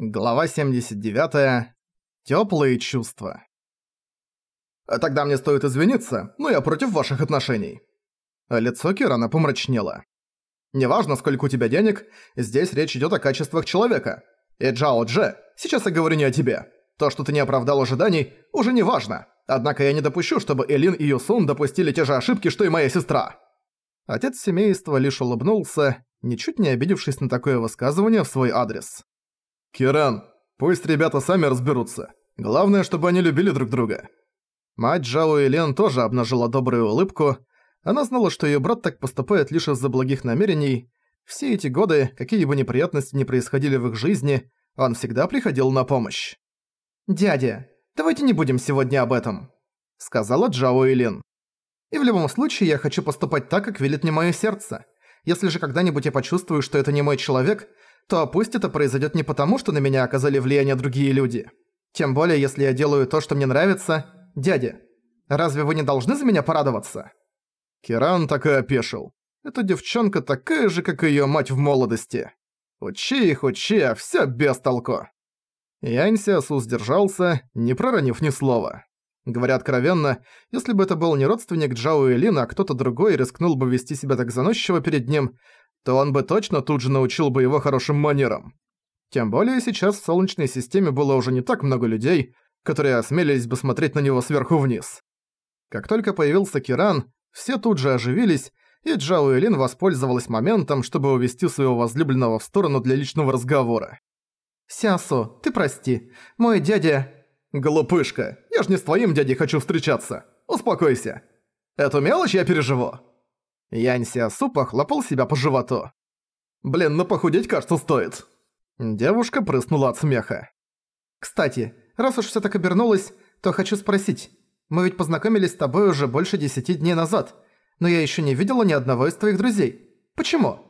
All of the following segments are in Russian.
Глава 79. Тёплые чувства. «Тогда мне стоит извиниться, но я против ваших отношений». Лицо Кирана помрачнело. «Неважно, сколько у тебя денег, здесь речь идёт о качествах человека. И Джао Дже, сейчас я говорю не о тебе. То, что ты не оправдал ожиданий, уже не важно. Однако я не допущу, чтобы Элин и Юсун допустили те же ошибки, что и моя сестра». Отец семейства лишь улыбнулся, ничуть не обидевшись на такое высказывание в свой адрес. «Киран, пусть ребята сами разберутся. Главное, чтобы они любили друг друга». Мать Джао и Лен тоже обнажила добрую улыбку. Она знала, что её брат так поступает лишь из-за благих намерений. Все эти годы, какие бы неприятности ни происходили в их жизни, он всегда приходил на помощь. «Дядя, давайте не будем сегодня об этом», — сказала Джао и. «И в любом случае я хочу поступать так, как велит мне моё сердце. Если же когда-нибудь я почувствую, что это не мой человек, то пусть это произойдет не потому, что на меня оказали влияние другие люди. Тем более, если я делаю то, что мне нравится. Дядя, разве вы не должны за меня порадоваться?» Киран так и опешил. Эта девчонка такая же, как её мать в молодости. Учи их, учи, а всё без толку. Янь Сиасу сдержался, не проронив ни слова. Говоря откровенно, если бы это был не родственник Джао Элина, а кто-то другой рискнул бы вести себя так заносчиво перед ним, то он бы точно тут же научил бы его хорошим манерам. Тем более сейчас в Солнечной системе было уже не так много людей, которые осмелились бы смотреть на него сверху вниз. Как только появился Киран, все тут же оживились, и Джао Элин воспользовалась моментом, чтобы увести своего возлюбленного в сторону для личного разговора. «Сясо, ты прости, мой дядя...» «Глупышка, я ж не с твоим дядей хочу встречаться. Успокойся. Эту мелочь я переживу». Янь Сиасу похлопал себя по животу. «Блин, ну похудеть, кажется, стоит». Девушка прыснула от смеха. «Кстати, раз уж всё так обернулось, то хочу спросить. Мы ведь познакомились с тобой уже больше десяти дней назад, но я ещё не видела ни одного из твоих друзей. Почему?»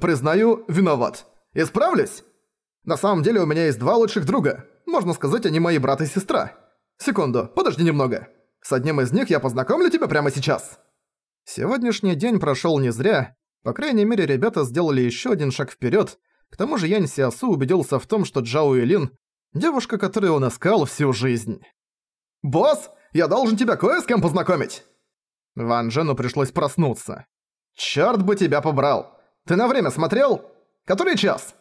«Признаю, виноват. Исправлюсь? На самом деле у меня есть два лучших друга. Можно сказать, они мои брат и сестра. Секунду, подожди немного. С одним из них я познакомлю тебя прямо сейчас». Сегодняшний день прошёл не зря. По крайней мере, ребята сделали ещё один шаг вперёд. К тому же Янь Сиасу убедился в том, что Джао Илин – девушка, которую он искал всю жизнь. «Босс, я должен тебя кое с кем познакомить!» Ван Джену пришлось проснуться. «Чёрт бы тебя побрал! Ты на время смотрел? Который час?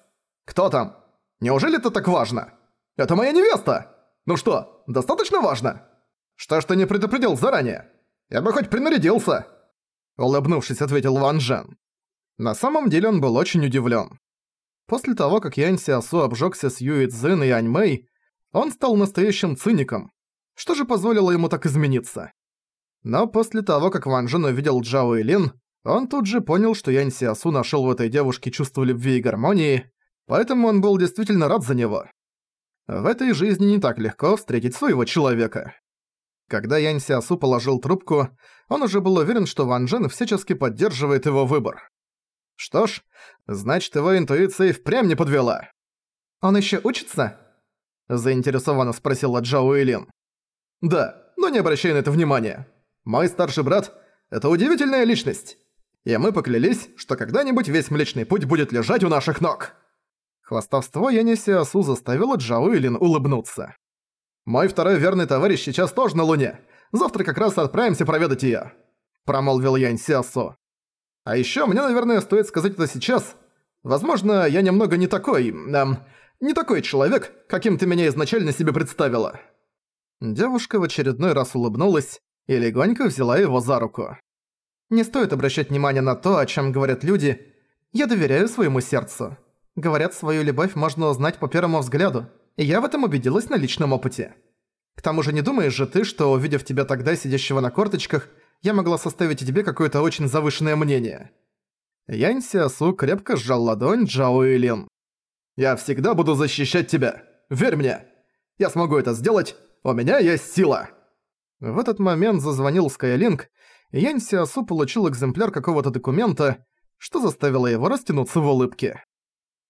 Кто там? Неужели это так важно? Это моя невеста! Ну что, достаточно важно? Что ж ты не предупредил заранее? Я бы хоть принарядился!» Улыбнувшись, ответил Ван Джен. На самом деле он был очень удивлен. После того, как Янь Сиасу обжёгся с Юи Цзин и Янь Мэй, он стал настоящим циником. Что же позволило ему так измениться? Но после того, как Ван Джен увидел Джао и Лин, он тут же понял, что Янь Сиасу нашёл в этой девушке чувство любви и гармонии, поэтому он был действительно рад за него. В этой жизни не так легко встретить своего человека. Когда Янь Сиасу положил трубку, он уже был уверен, что Ван Джен всячески поддерживает его выбор. Что ж, значит, его интуиция и впрямь не подвела. «Он ещё учится?» Заинтересованно спросила Джао Илин. «Да, но не обращай на это внимания. Мой старший брат – это удивительная личность. И мы поклялись, что когда-нибудь весь Млечный Путь будет лежать у наших ног». Хвастовство Яни Сиасу заставило Джао Илин улыбнуться. «Мой второй верный товарищ сейчас тоже на Луне. Завтра как раз отправимся проведать её», – промолвил Янь Сиасо. «А ещё мне, наверное, стоит сказать это сейчас. Возможно, я немного не такой... Эм, не такой человек, каким ты меня изначально себе представила». Девушка в очередной раз улыбнулась и легонько взяла его за руку. «Не стоит обращать внимание на то, о чём говорят люди. Я доверяю своему сердцу. Говорят, свою любовь можно узнать по первому взгляду, я в этом убедилась на личном опыте. К тому же не думаешь же ты, что, увидев тебя тогда, сидящего на корточках, я могла составить о тебе какое-то очень завышенное мнение?» Янь Сиасу крепко сжал ладонь Джао Илин. «Я всегда буду защищать тебя. Верь мне. Я смогу это сделать. У меня есть сила!» В этот момент зазвонил Скайлинг, и Янь Сиасу получил экземпляр какого-то документа, что заставило его растянуться в улыбке.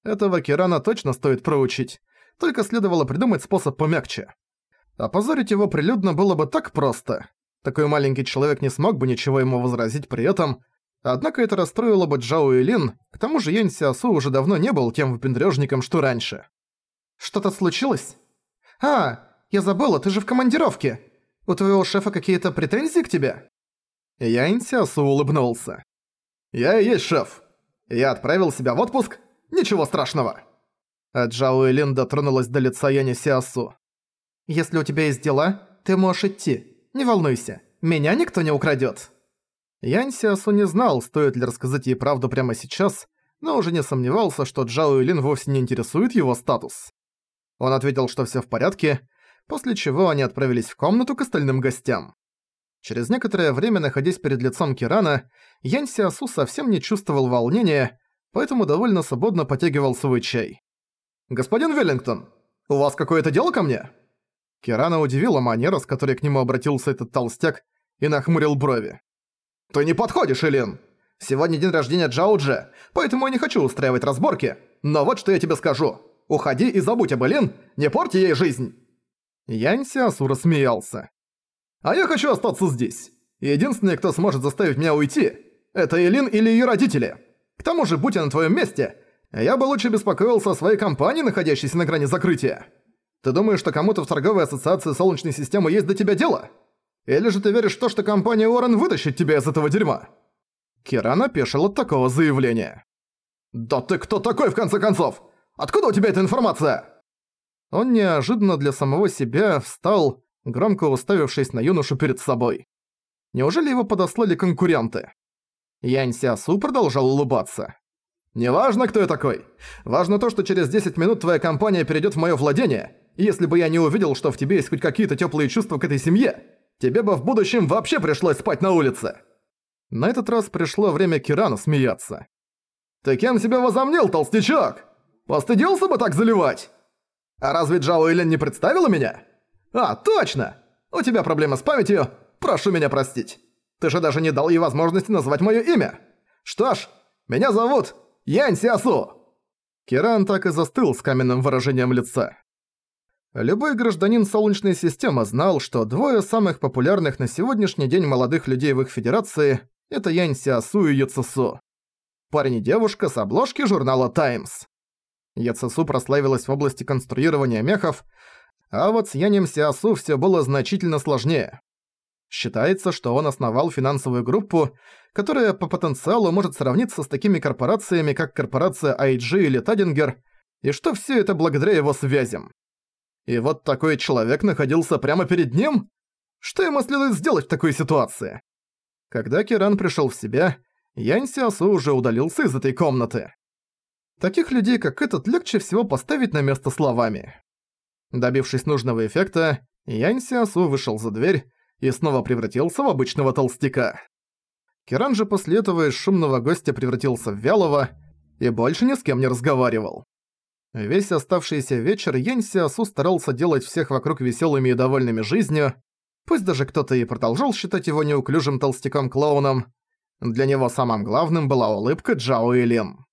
Этого Кирана точно стоит проучить, только следовало придумать способ помягче. Опозорить его прилюдно было бы так просто. Такой маленький человек не смог бы ничего ему возразить при этом, однако это расстроило бы Джао и Лин, к тому же Янь Сиасу уже давно не был тем выпендрёжником, что раньше. Что-то случилось? А, я забыла, ты же в командировке. У твоего шефа какие-то претензии к тебе? Янь Сиасу улыбнулся. Я и есть шеф. Я отправил себя в отпуск. Ничего страшного. А Джао Элин дотронулась до лица Яни Сиасу. Если у тебя есть дела, ты можешь идти. Не волнуйся, меня никто не украдёт. Янь Сиасу не знал, стоит ли рассказать ей правду прямо сейчас, но уже не сомневался, что Джао Илин вовсе не интересует его статус. Он ответил, что всё в порядке, после чего они отправились в комнату к остальным гостям. Через некоторое время, находясь перед лицом Кирана, Янь Сиасу совсем не чувствовал волнения, поэтому довольно свободно потягивал свой чай. «Господин Веллингтон, у вас какое-то дело ко мне?» Кирана удивила манера, с которой к нему обратился этот толстяк, и нахмурил брови. «Ты не подходишь, Элин! Сегодня день рождения Джауджи, поэтому я не хочу устраивать разборки, но вот что я тебе скажу. Уходи и забудь об Элин, не порти ей жизнь!» Янь Сиасу рассмеялся. «А я хочу остаться здесь. Единственный, кто сможет заставить меня уйти, это Элин или ее родители. К тому же, будь я на твоем месте, я бы лучше беспокоился о своей компании, находящейся на грани закрытия. Ты думаешь, что кому-то в торговой ассоциации Солнечной системы есть до тебя дело? Или же ты веришь в то, что компания Уоррен вытащит тебя из этого дерьма?» Киран опешил от такого заявления. «Да ты кто такой, в конце концов? Откуда у тебя эта информация?» Он неожиданно для самого себя встал, громко уставившись на юношу перед собой. Неужели его подослали конкуренты? Янь Сиасу продолжал улыбаться. «Неважно, кто я такой. Важно то, что через 10 минут твоя компания перейдет в мое владение. И если бы я не увидел, что в тебе есть хоть какие-то теплые чувства к этой семье, тебе бы в будущем вообще пришлось спать на улице». На этот раз пришло время Кирану смеяться. «Ты кем себя возомнил, толстячок? Постыдился бы так заливать? А разве Джао Илен не представила меня? А, точно! У тебя проблемы с памятью, прошу меня простить. Ты же даже не дал ей возможности назвать моё имя. Что ж, меня зовут Янь Сиасу!» Киран так и застыл с каменным выражением лица. Любой гражданин Солнечной системы знал, что двое самых популярных на сегодняшний день молодых людей в их федерации – это Янь Сиасу и Яцесу. Парень и девушка с обложки журнала «Таймс». Яцесу прославилась в области конструирования мехов, а вот с Янем Сиасу все было значительно сложнее. Считается, что он основал финансовую группу, которая по потенциалу может сравниться с такими корпорациями, как корпорация IG или Тадингер, и что все это благодаря его связям. И вот такой человек находился прямо перед ним? Что ему следует сделать в такой ситуации? Когда Киран пришел в себя, Янь Сиасу уже удалился из этой комнаты. Таких людей, как этот, легче всего поставить на место словами. Добившись нужного эффекта, Янь Сиасу вышел за дверь и снова превратился в обычного толстяка. Киран же после этого из шумного гостя превратился в вялого и больше ни с кем не разговаривал. Весь оставшийся вечер Янь Сиасу старался делать всех вокруг веселыми и довольными жизнью, пусть даже кто-то и продолжал считать его неуклюжим толстяком-клоуном, для него самым главным была улыбка Джао Илин.